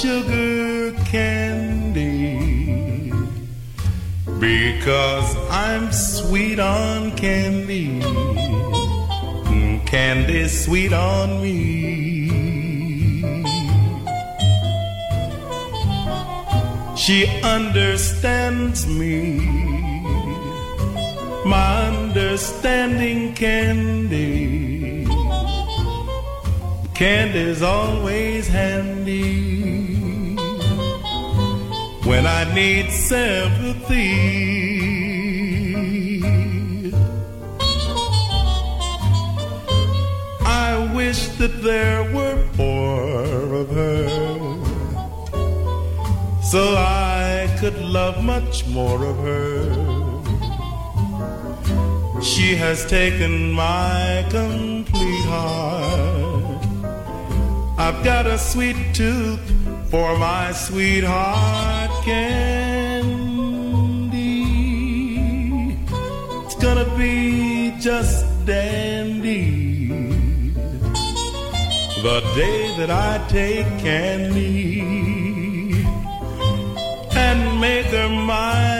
sugar candy because I'm sweet on candy. Mm, Candy sweet on me. She understands me. My understanding candy. Candy's always handy when I need sympathy. I wish that there were more of her so I could love much more of her. She has taken my complete heart. I've got a sweet tooth for my sweetheart candy. It's gonna be just dandy. The day that I take candy and make her mine,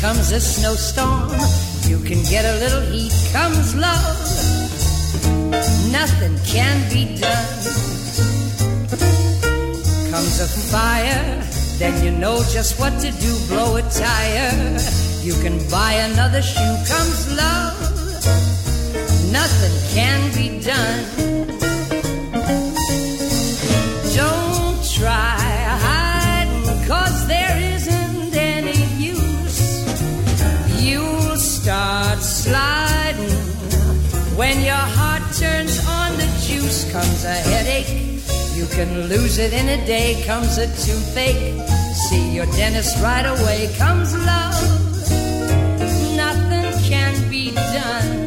Comes a snowstorm, you can get a little heat. Comes love, nothing can be done. Comes a fire, then you know just what to do. Blow a tire, you can buy another shoe. Comes love, nothing can be done. Don't try Comes a headache, you can lose it in a day. Comes a toothache, see your dentist right away. Comes love, nothing can be done.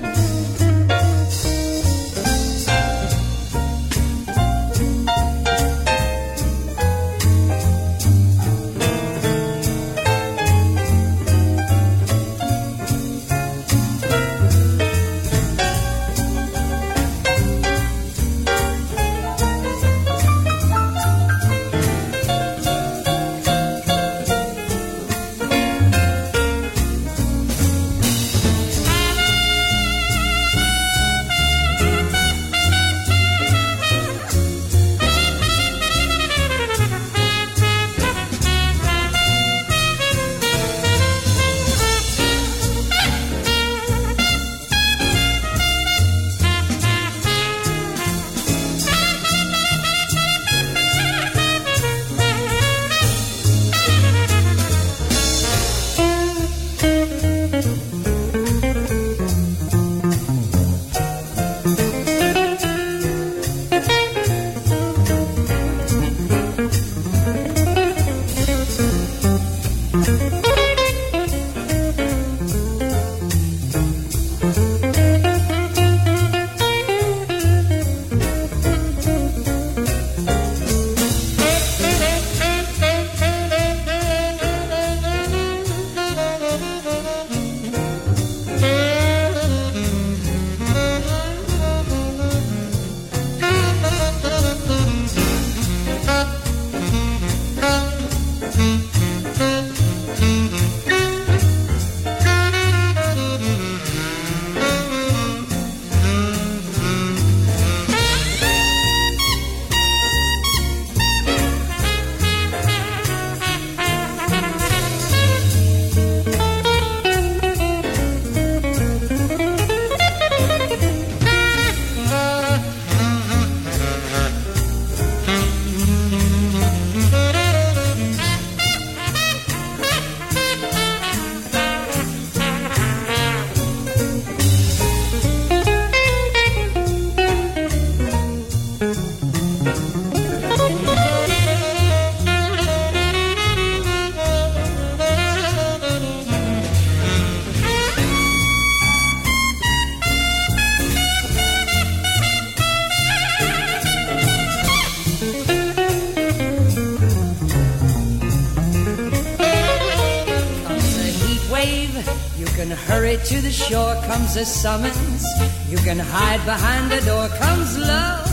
Comes a summons. You can hide behind the door, comes love.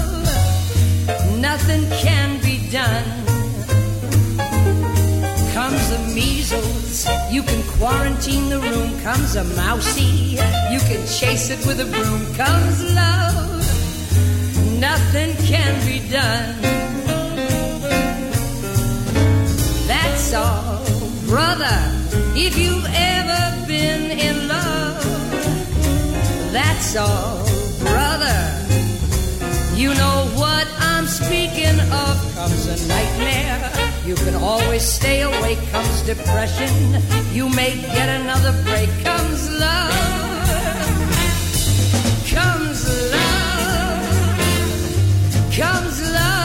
Nothing can be done. Comes the measles, you can quarantine the room. Comes a mousy, you can chase it with a broom. Comes love, nothing can be done. That's all, brother. If you've ever been in that's all, brother. You know what I'm speaking of. Comes a nightmare. You can always stay awake. Comes depression. You may get another break. Comes love. Comes love. Comes love.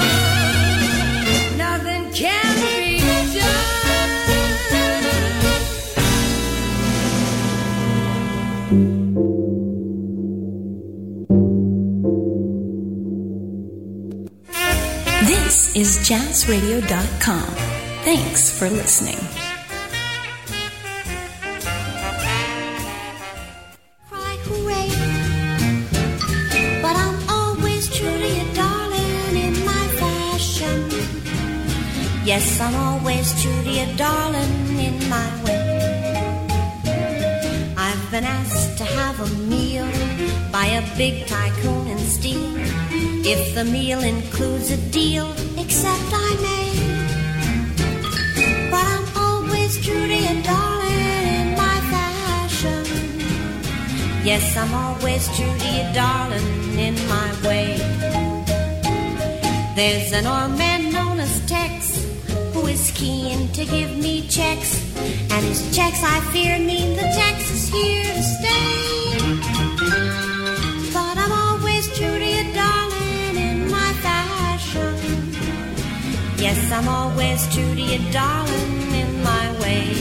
Is jazzradio.com. Thanks for listening. Yes, I'm always true to you, darling, in my way. I've been asked to have a meal by a big tycoon in steel. If the meal includes a deal, except I may. But I'm always to you, darling, in my fashion. Yes, I'm always to you, darling, in my way. There's an old man known as Tex who is keen to give me checks, and his checks I fear mean the tax is here to stay. Yes, I'm always true to you, darling, in my way.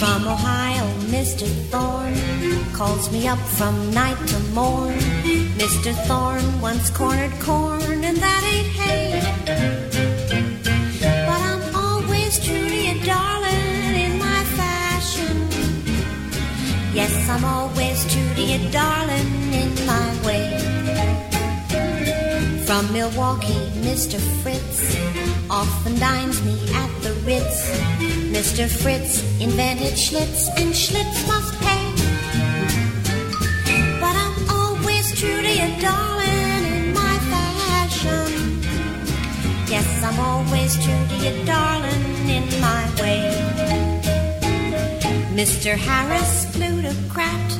From Ohio, Mr. Thorne calls me up from night to morn. Mr. Thorne once cornered corn, and that ain't hay. You, darling, in my way. From Milwaukee, Mr. Fritz often dines me at the Ritz. Mr. Fritz invented Schlitz, and Schlitz must pay. But I'm always true to you, darling, in my fashion. Yes, I'm always true to you, darling, in my way. Mr. Harris, plutocrat,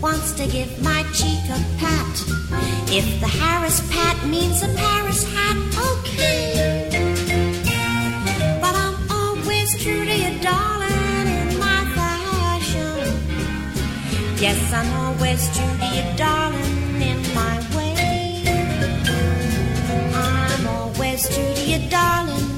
wants to give my cheek a pat. If the Harris pat means a Paris hat, okay. But I'm always true to you, darling, in my fashion. Yes, I'm always true to you, darling, in my way. I'm always true to you, darling,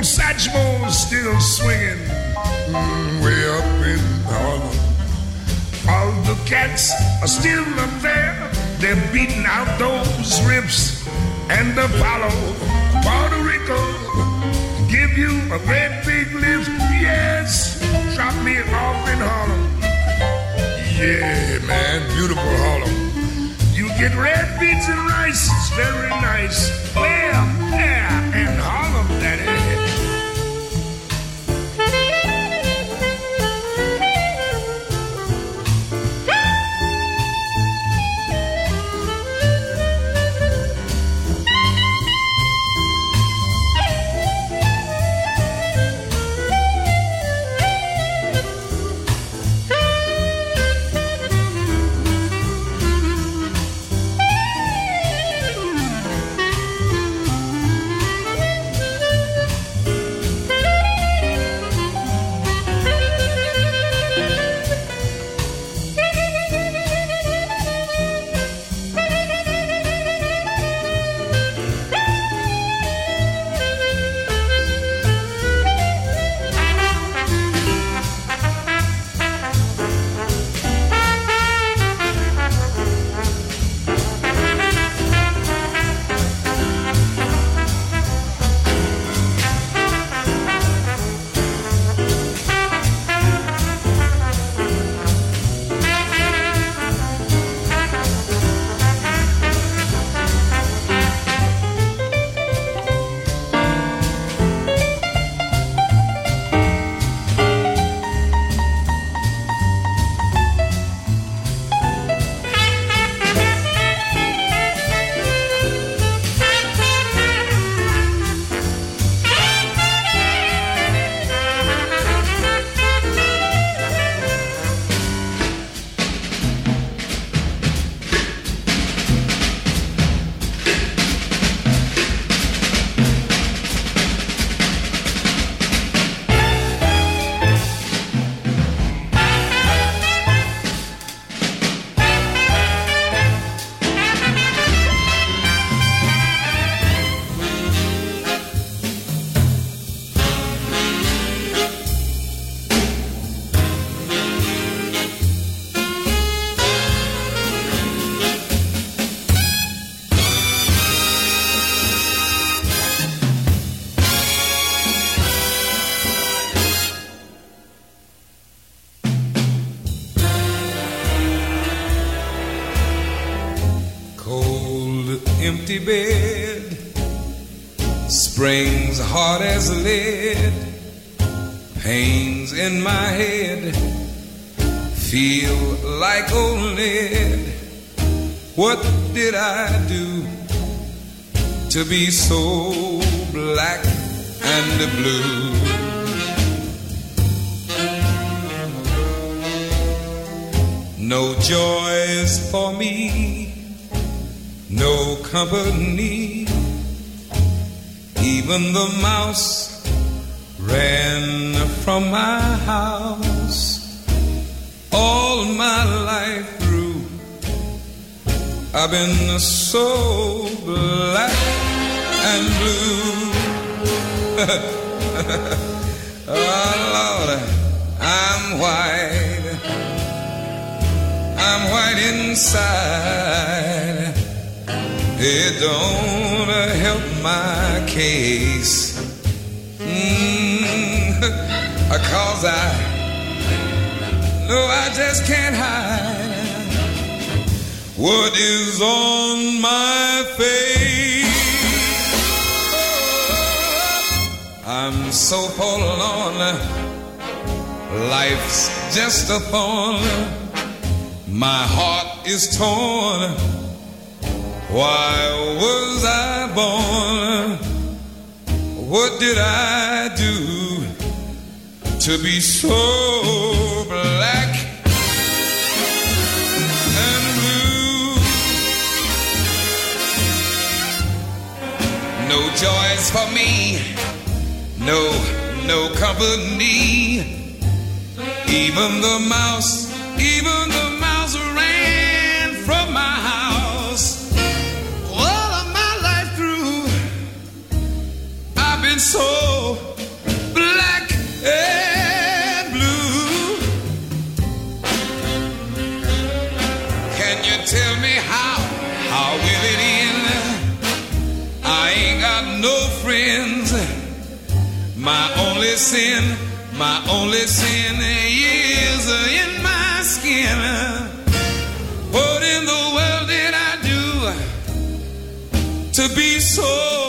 old Satchmo's still swinging way up in Harlem. All the cats are still up there. They're beating out those riffs and Apollo, Puerto Rico. Give you a great big lift, yes. Drop me off in Harlem. Yeah, man, beautiful Harlem. You get red beans and rice, it's very nice. Well, yeah, and Harlem, empty bed, springs hard as lead, pains in my head, feel like old lead. What did I do to be so black and blue? No joys for me no company. Even the mouse ran from my house. All my life through, I've been so black and blue. oh Lord, I'm white. I'm white inside. It don't help my case. Mm, Cause I know I just can't hide what is on my face. Oh, I'm so forlorn. Life's just a thorn. My heart is torn. Why was I born? What did I do to be so black and blue? No joys for me, no, no company. Even the mouse, even the so black and blue. Can you tell me how? How will it end? I ain't got no friends. My only sin, my only sin is in my skin. What in the world did I do to be so?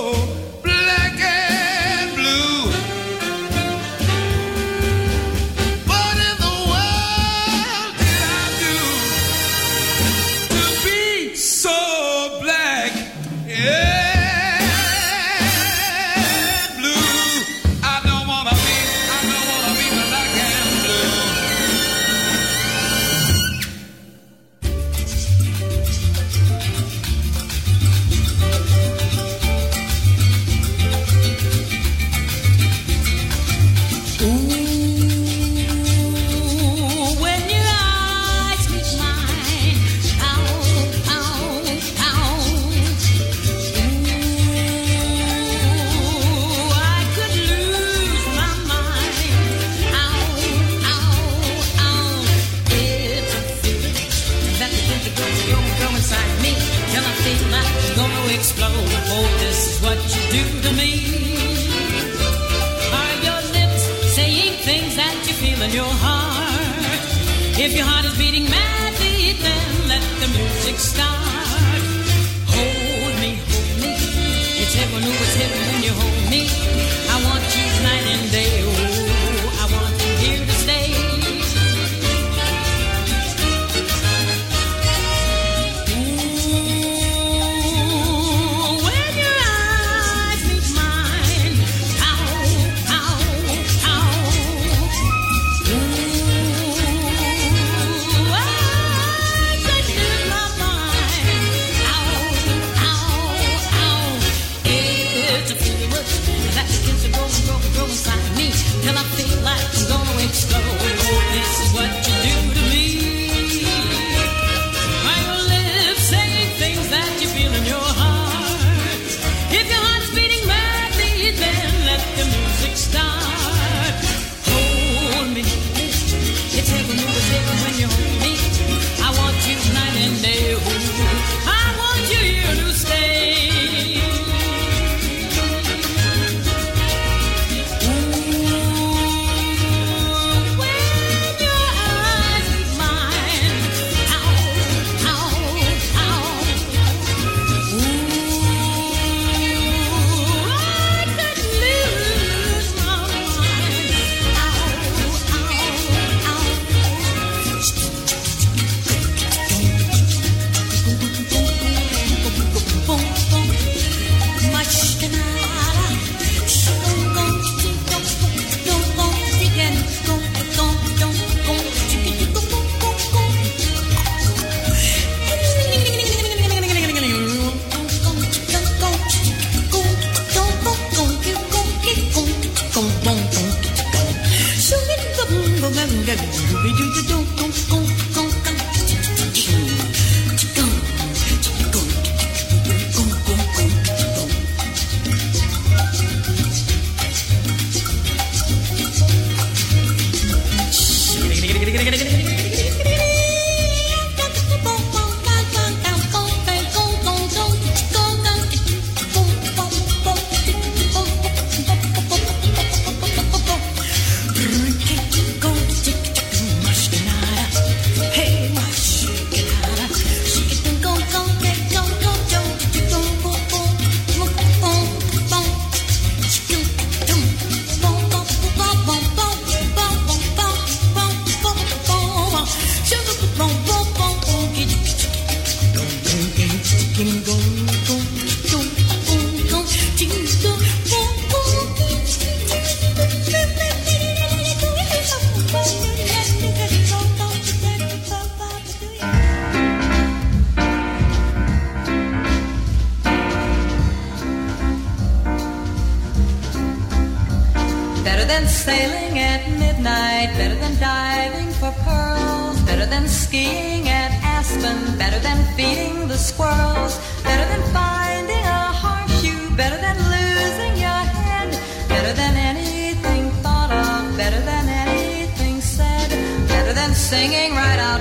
Tengo midnight, better than diving for pearls, better than skiing at Aspen, better than feeding the squirrels, better than finding a horseshoe, better than losing your head, better than anything thought of, better than anything said, better than singing right out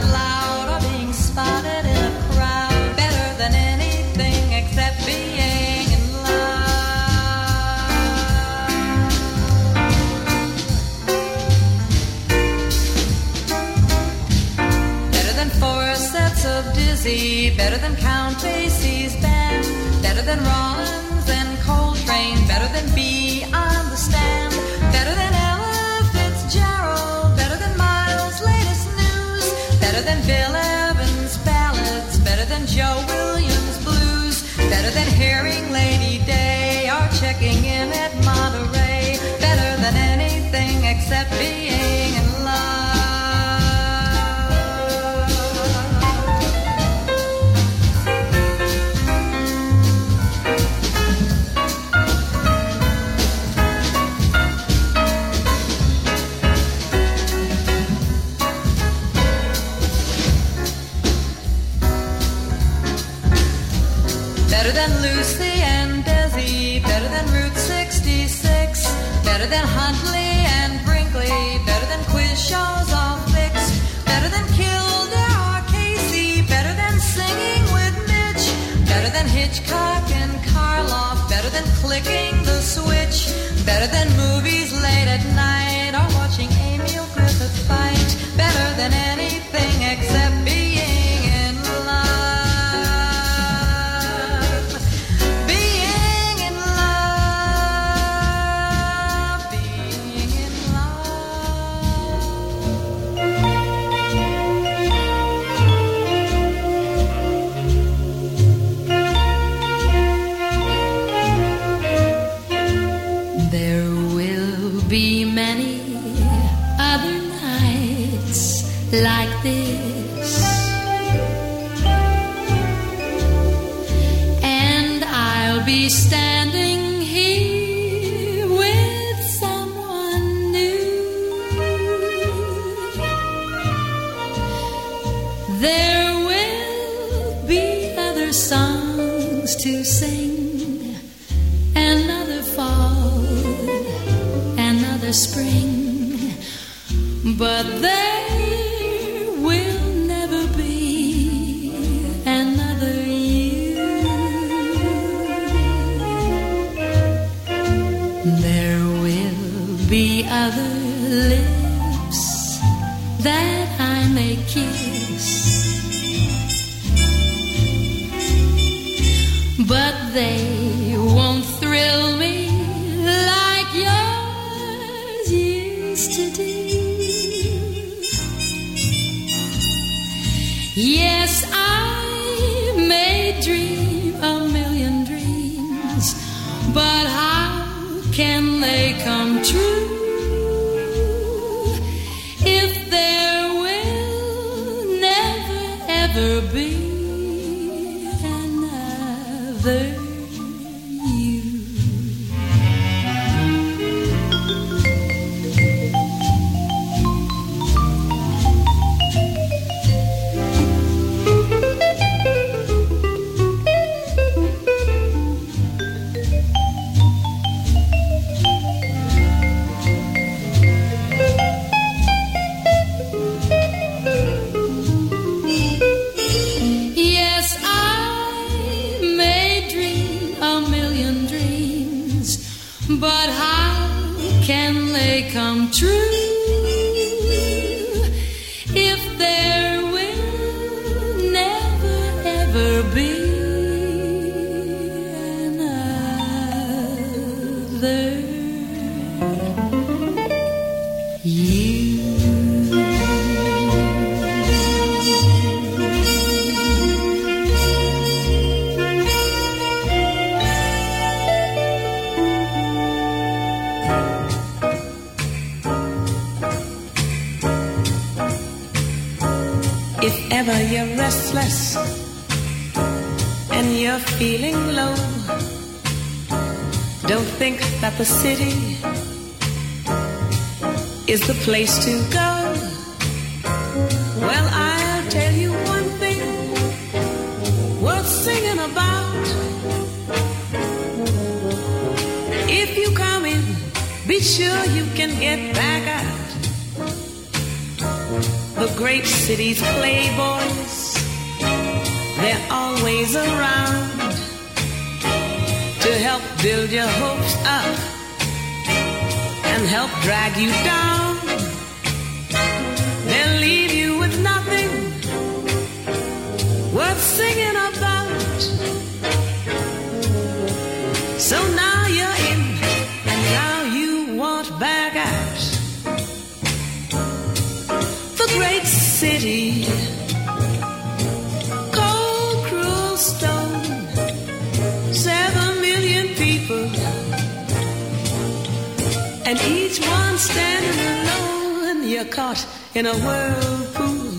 Basie, better than Count Basie's band, better than Rollins and Coltrane, better than B. better than movies. songs to sing, another fall, another spring. But there never be another. still think that the city is the place to go. Well, I'll tell you one thing worth singing about. If you come in, be sure you can get back out. The great city's playboys, they're always around to help build your hopes up and help drag you down. They'll leave you with nothing worth singing about. So now you're in, and now you want back out. The great city, and each one standing alone. You're caught in a whirlpool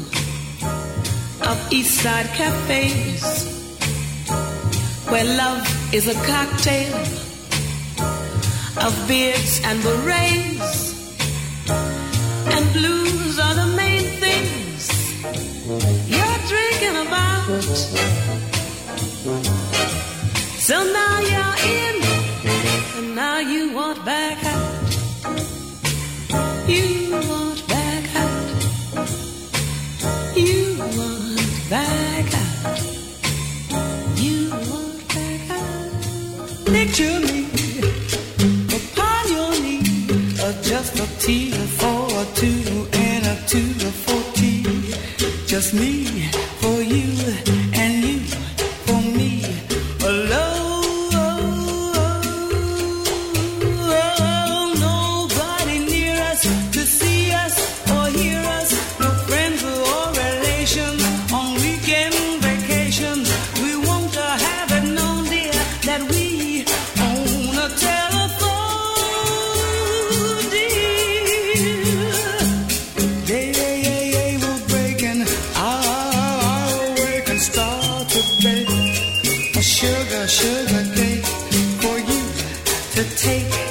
of East Side cafes where love is a cocktail of beards and berets, and blues are the main things you're drinking about. So now you're in, and now you want back out. Just me for you sugar cake for you to take.